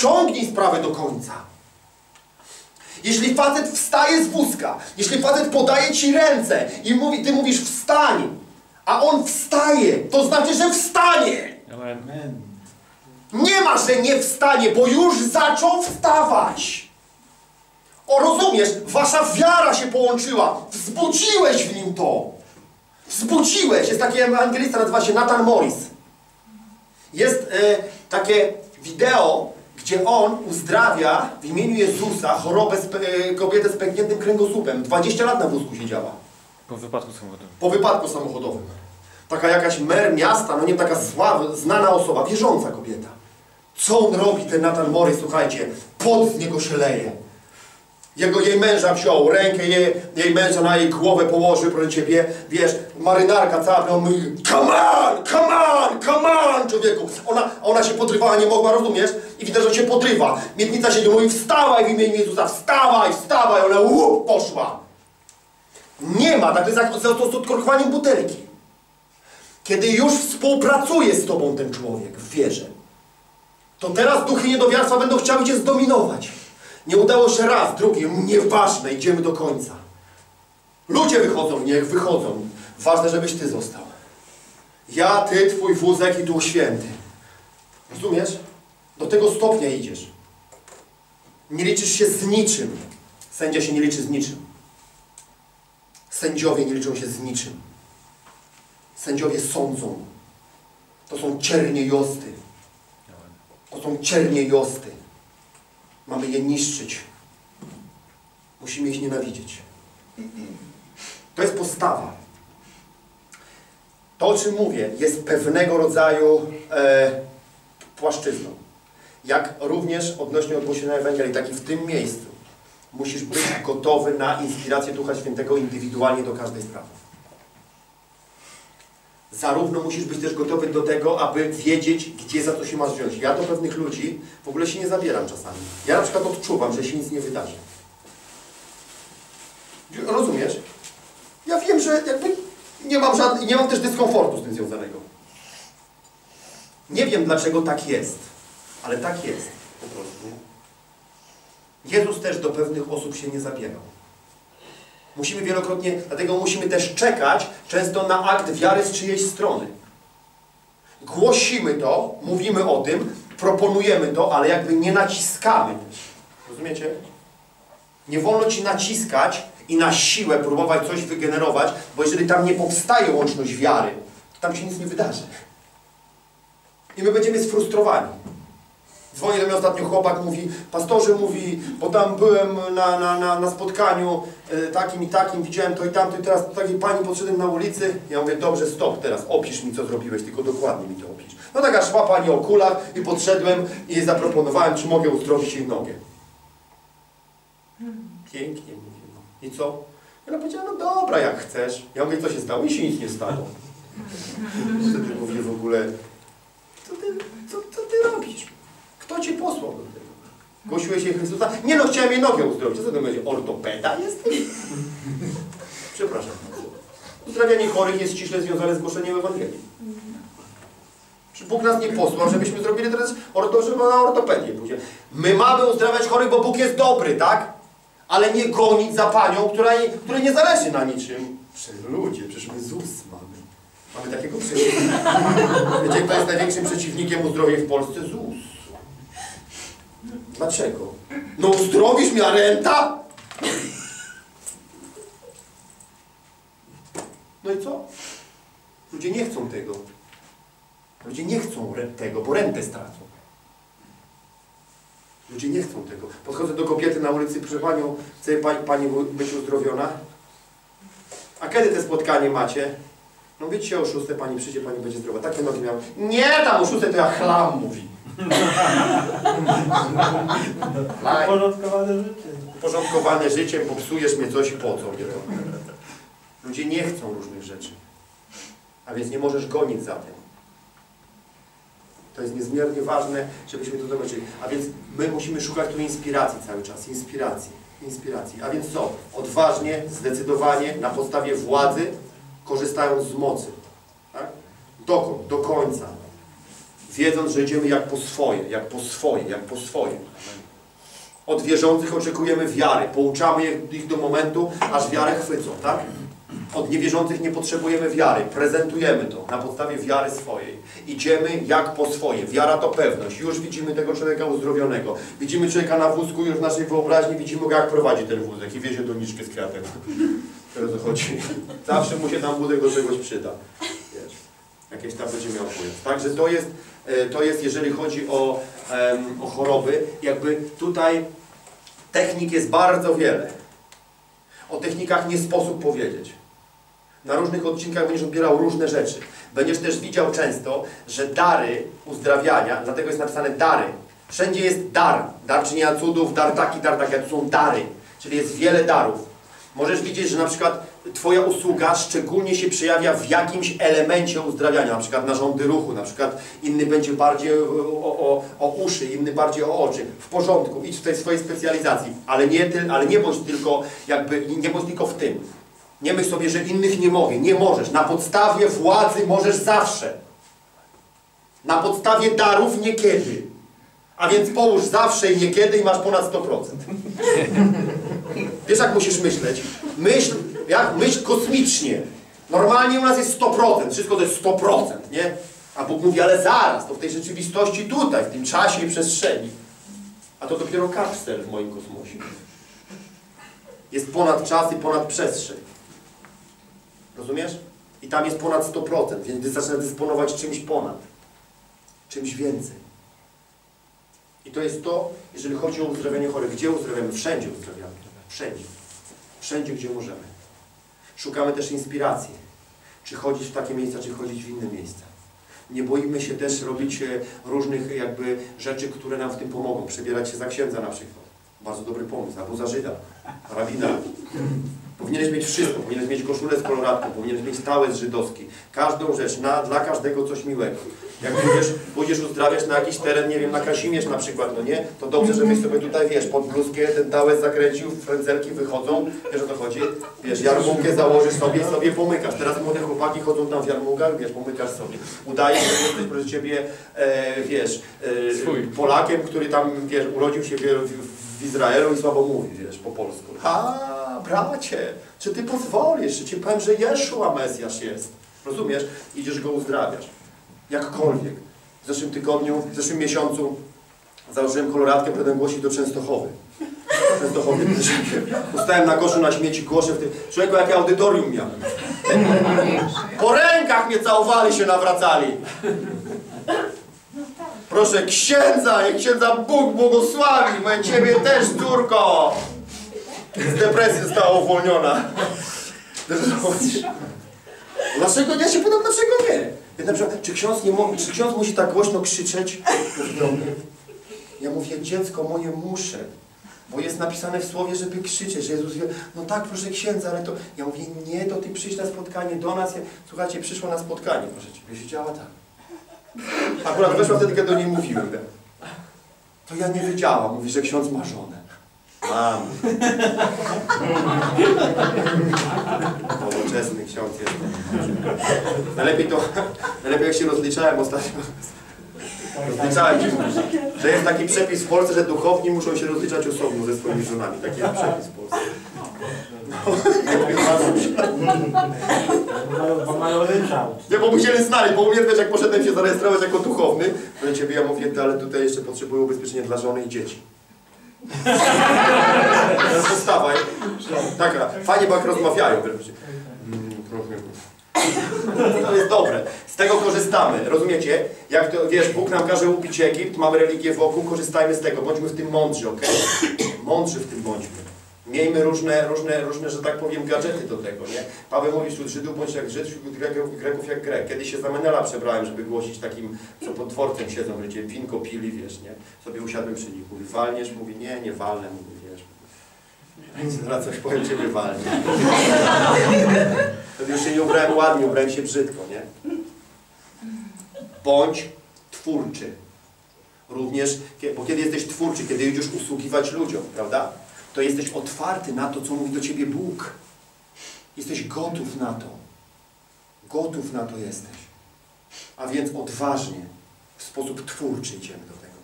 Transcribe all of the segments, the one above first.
ciągnij sprawę do końca. Jeśli facet wstaje z wózka, jeśli facet podaje ci ręce i mówi, ty mówisz wstań, a on wstaje, to znaczy, że wstanie. Amen. Nie ma, że nie wstanie, bo już zaczął wstawać. O, rozumiesz? Wasza wiara się połączyła. Wzbudziłeś w nim to. Wzbudziłeś. Jest taki ewangelista, nazywa się Nathan Morris. Jest e, takie wideo, gdzie on uzdrawia w imieniu Jezusa chorobę, e, kobietę z pękniętym kręgosłupem. 20 lat na wózku siedziała. Po wypadku samochodowym. Po wypadku samochodowym. Taka jakaś mer miasta, no nie taka zła, znana osoba, wierząca kobieta. Co on robi, ten Nathan Morris, słuchajcie, pot z niego się leje. Jego, jej męża wziął, rękę jej, jej męża na jej głowę położył, proszę Ciebie, wiesz, marynarka cała, on mówi, come on, come on, come on, człowieku. Ona, ona się podrywała, nie mogła, rozumiesz? I widać, że się podrywa. Miednica się nie mówi, wstawaj w imieniu Jezusa, wstawaj, wstawaj, ona łup, poszła. Nie ma, tak to jest jak z odkorkowaniem butelki. Kiedy już współpracuje z Tobą ten człowiek w wierze, to teraz duchy niedowiarstwa będą chciały Cię zdominować. Nie udało się raz, drugi, nieważne, idziemy do końca. Ludzie wychodzą, niech wychodzą. Ważne, żebyś Ty został. Ja, Ty, Twój wózek i Duch Święty. Rozumiesz? Do tego stopnia idziesz. Nie liczysz się z niczym. Sędzia się nie liczy z niczym. Sędziowie nie liczą się z niczym. Sędziowie sądzą. To są ciernie josty. To są ciernie josty. Mamy je niszczyć. Musimy ich nienawidzieć. To jest postawa. To, o czym mówię, jest pewnego rodzaju e, płaszczyzną. Jak również odnośnie ogłoszenia Ewangelii, tak i w tym miejscu. Musisz być gotowy na inspirację Ducha Świętego indywidualnie do każdej sprawy. Zarówno musisz być też gotowy do tego, aby wiedzieć, gdzie za to się masz wziąć. Ja do pewnych ludzi w ogóle się nie zabieram czasami. Ja na przykład odczuwam, że się nic nie wydarzy. Rozumiesz? Ja wiem, że jakby nie mam, żadnej, nie mam też dyskomfortu z tym związanego. Nie wiem, dlaczego tak jest, ale tak jest po prostu. Jezus też do pewnych osób się nie zabierał. Musimy wielokrotnie, dlatego musimy też czekać często na akt wiary z czyjejś strony. Głosimy to, mówimy o tym, proponujemy to, ale jakby nie naciskamy. Rozumiecie? Nie wolno Ci naciskać i na siłę próbować coś wygenerować, bo jeżeli tam nie powstaje łączność wiary, to tam się nic nie wydarzy. I my będziemy sfrustrowani. Dzwoni do mnie ostatnio chłopak, mówi, pastorze mówi, bo tam byłem na, na, na, na spotkaniu e, takim i takim, widziałem to i tamto i teraz do takiej pani podszedłem na ulicy. Ja mówię, dobrze, stop, teraz opisz mi, co zrobiłeś, tylko dokładnie mi to opisz. No taka szła pani o kulach i podszedłem i jej zaproponowałem, czy mogę uzdrowić jej nogę. Pięknie mówię, no. I co? Ona powiedziała, no dobra, jak chcesz. Ja mówię, co się stało? I się nic nie stało. Wtedy mówię w ogóle, co ty? Cię posłał do tego? Głosiłeś się Chrystusa? Nie no, chciałem jej nogę uzdrowić. Co to będzie? Ortopeda jesteś? Przepraszam. Uzdrawianie chorych jest ściśle związane z głoszeniem Ewangelii. Czy Bóg nas nie posłał, żebyśmy zrobili teraz orto, żeby na ortopedię pójdzie. My mamy uzdrawiać chorych, bo Bóg jest dobry, tak? Ale nie gonić za panią, która, której nie zależy na niczym. Przecież ludzie, przecież my ZUS mamy. Mamy takiego przeciwnika. Wiecie, kto jest największym przeciwnikiem uzdrowień w Polsce? ZUS. Dlaczego? No uzdrowisz mnie, renta? No i co? Ludzie nie chcą tego. Ludzie nie chcą tego, bo rentę stracą. Ludzie nie chcą tego. Podchodzę do kobiety na ulicy, proszę Panią, chce Pani, pani być uzdrowiona? A kiedy te spotkanie macie? No wiecie, o szóste Pani przyjdzie, Pani będzie zdrowa. Takie nogi miałem. Nie, tam o szóste to ja chlam, mówi. Laj. Uporządkowane życie. Uporządkowane życiem, popsujesz mnie coś po co mnie? Ludzie nie chcą różnych rzeczy. A więc nie możesz gonić za tym. To jest niezmiernie ważne, żebyśmy to zobaczyli. A więc my musimy szukać tu inspiracji cały czas. Inspiracji. Inspiracji. A więc co? Odważnie, zdecydowanie, na podstawie władzy, korzystając z mocy. Tak? Dokąd? Do końca. Wiedząc, że idziemy jak po swoje, jak po swoje, jak po swoje. Od wierzących oczekujemy wiary, pouczamy ich do momentu, aż wiarę chwycą, tak? Od niewierzących nie potrzebujemy wiary, prezentujemy to na podstawie wiary swojej. Idziemy jak po swoje. Wiara to pewność. Już widzimy tego człowieka uzdrowionego. Widzimy człowieka na wózku, już w naszej wyobraźni widzimy go, jak prowadzi ten wózek i wiezie doniczkę z kwiatem. Teraz chodzi. Zawsze mu się tam wózek do czegoś przyda. Wiesz, jakieś tam będzie miał. Także to jest, to jest, jeżeli chodzi o, o choroby, jakby tutaj technik jest bardzo wiele. O technikach nie sposób powiedzieć. Na różnych odcinkach będziesz odbierał różne rzeczy. Będziesz też widział często, że dary uzdrawiania, dlatego jest napisane dary. Wszędzie jest dar. Dar czynienia cudów, dar taki, dar taki, tu są dary. Czyli jest wiele darów. Możesz widzieć, że na przykład Twoja usługa szczególnie się przejawia w jakimś elemencie uzdrawiania, na przykład narządy ruchu, na przykład inny będzie bardziej o, o, o uszy, inny bardziej o oczy. W porządku, idź w tej swojej specjalizacji, ale nie, ale nie bądź tylko jakby, nie bądź tylko w tym. Nie myśl sobie, że innych nie mogę. Nie możesz. Na podstawie władzy możesz zawsze. Na podstawie darów niekiedy. A więc połóż zawsze i niekiedy i masz ponad 100%. Wiesz jak musisz myśleć? Myśl, jak? Myśl kosmicznie. Normalnie u nas jest 100%. Wszystko to jest 100%, nie? A Bóg mówi, ale zaraz, to w tej rzeczywistości tutaj, w tym czasie i przestrzeni. A to dopiero kapsel w moim kosmosie. Jest ponad czas i ponad przestrzeń. Rozumiesz? I tam jest ponad 100%, więc ty zaczynasz dysponować czymś ponad. Czymś więcej. I to jest to, jeżeli chodzi o uzdrawianie chorych. Gdzie uzdrawiamy? Wszędzie uzdrawiamy. Wszędzie. Wszędzie, gdzie możemy. Szukamy też inspiracji. Czy chodzić w takie miejsca, czy chodzić w inne miejsca. Nie boimy się też robić e, różnych jakby rzeczy, które nam w tym pomogą. Przebierać się za księdza na przykład. Bardzo dobry pomysł. Albo za Żyda. Rabina. Powinieneś mieć wszystko. Powinieneś mieć koszulę z koloratką. Powinieneś mieć tałę z żydowski. Każdą rzecz. Na, dla każdego coś miłego. Jak pójdziesz, pójdziesz uzdrawiać na jakiś teren, nie wiem, na Kazimierz na przykład, no nie? To dobrze, żebyś sobie tutaj, wiesz, pod bluzkę ten tałę zakręcił, frędzelki wychodzą, wiesz o co chodzi? Wiesz, jarmułkę założysz sobie i sobie pomykasz. Teraz młode chłopaki chodzą tam w jarmułkach, wiesz, pomykasz sobie. Udajesz, że jesteś, proszę Ciebie, e, wiesz, e, Polakiem, który tam, wiesz, urodził się w, w, w Izraelu i słabo mówi, wiesz, po polsku. Ha, bracie, czy Ty pozwolisz, czy Ci powiem, że Jeszua Mesjasz jest? Rozumiesz? Idziesz go uzdrawiasz. Jakkolwiek. W zeszłym tygodniu, w zeszłym miesiącu założyłem koloratkę, będę głosić do Częstochowy. Częstochowy. Ustałem na koszu na śmieci, głoszę w tym. Człowieku, jakie audytorium miałem. Po rękach mnie całowali, się nawracali. Proszę księdza, niech księdza Bóg błogosławi. Moje ciebie też, córko. Z depresji została uwolniona. Dlaczego? Ja się pytam, dlaczego nie? Ja na przykład, czy ksiądz, nie czy ksiądz musi tak głośno krzyczeć? Ja mówię, dziecko moje muszę. Bo jest napisane w słowie, żeby krzyczeć, że Jezus wie, no tak, proszę księdza, ale to... Ja mówię, nie, to ty przyjdź na spotkanie do nas. Ja, Słuchajcie, przyszła na spotkanie, proszę ciebie, siedziała tak. Akurat weszła wtedy, kiedy do niej mówiłem. To ja nie wiedziałam, mówi, że ksiądz ma żonę. Mam. Nowoczesny ksiądz jest. Najlepiej to, najlepiej jak się rozliczałem ostatnio. Rozliczałem się, że jest taki przepis w Polsce, że duchowni muszą się rozliczać osobno ze swoimi żonami. Taki jest przepis w Polsce. Bo mają ryczałt. Nie, bo musieli znaleźć, bo u mnie jak poszedłem się zarejestrować jako duchowny, to ciebie ja mówię, ale tutaj jeszcze potrzebuję ubezpieczenia dla żony i dzieci. Nie? Taka, fajnie, bo jak rozmawiają, mm. To jest dobre. Z tego korzystamy. Rozumiecie? Jak to, wiesz, Bóg nam każe upić Egipt, mamy religię wokół, korzystajmy z tego. Bądźmy w tym mądrzy, ok? Mądrzy w tym bądźmy. Miejmy różne, różne, różne, że tak powiem, gadżety do tego, nie? Paweł mówi wśród Żydów bądź jak Żyd, wśród Greków, Greków jak Grek. Kiedyś się za Menela przebrałem, żeby głosić takim, co pod dworcem siedzą, gdzie winko pili, wiesz, nie? Sobie usiadłem przy nich. Mówi, walniesz? Mówi, nie, nie walnę. Mówi, wiesz. Zaraz coś powiem, ciebie walnie. Wtedy już się nie ubrałem ładnie, ubrałem się brzydko, nie? Bądź twórczy. Również, bo kiedy jesteś twórczy, kiedy idziesz usługiwać ludziom, prawda? To jesteś otwarty na to, co mówi do ciebie Bóg. Jesteś gotów na to. Gotów na to jesteś. A więc odważnie W sposób twórczy idziemy do tego.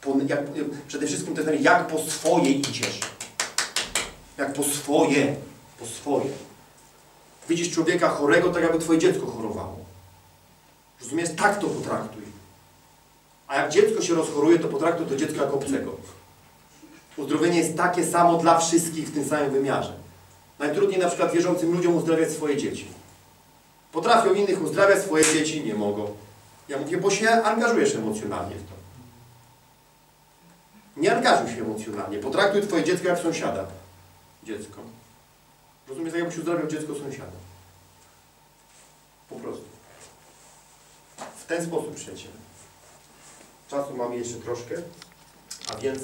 Po, jak, przede wszystkim to jest jak po swoje idziesz. Jak po swoje. Po swoje. Widzisz człowieka chorego, tak jakby twoje dziecko chorowało. Rozumiesz? Tak to potraktuj. A jak dziecko się rozchoruje, to potraktuj to dziecko jako obcego. Uzdrowienie jest takie samo dla wszystkich w tym samym wymiarze. Najtrudniej na przykład wierzącym ludziom uzdrawiać swoje dzieci. Potrafią innych uzdrawiać, swoje dzieci nie mogą. Ja mówię, bo się angażujesz emocjonalnie w to. Nie angażuj się emocjonalnie. Potraktuj twoje dziecko jak sąsiada. Dziecko. Rozumiesz, tak jakbyś uzdrawiał dziecko sąsiada. Po prostu. W ten sposób, przyjaciele. Czasu mamy jeszcze troszkę, a więc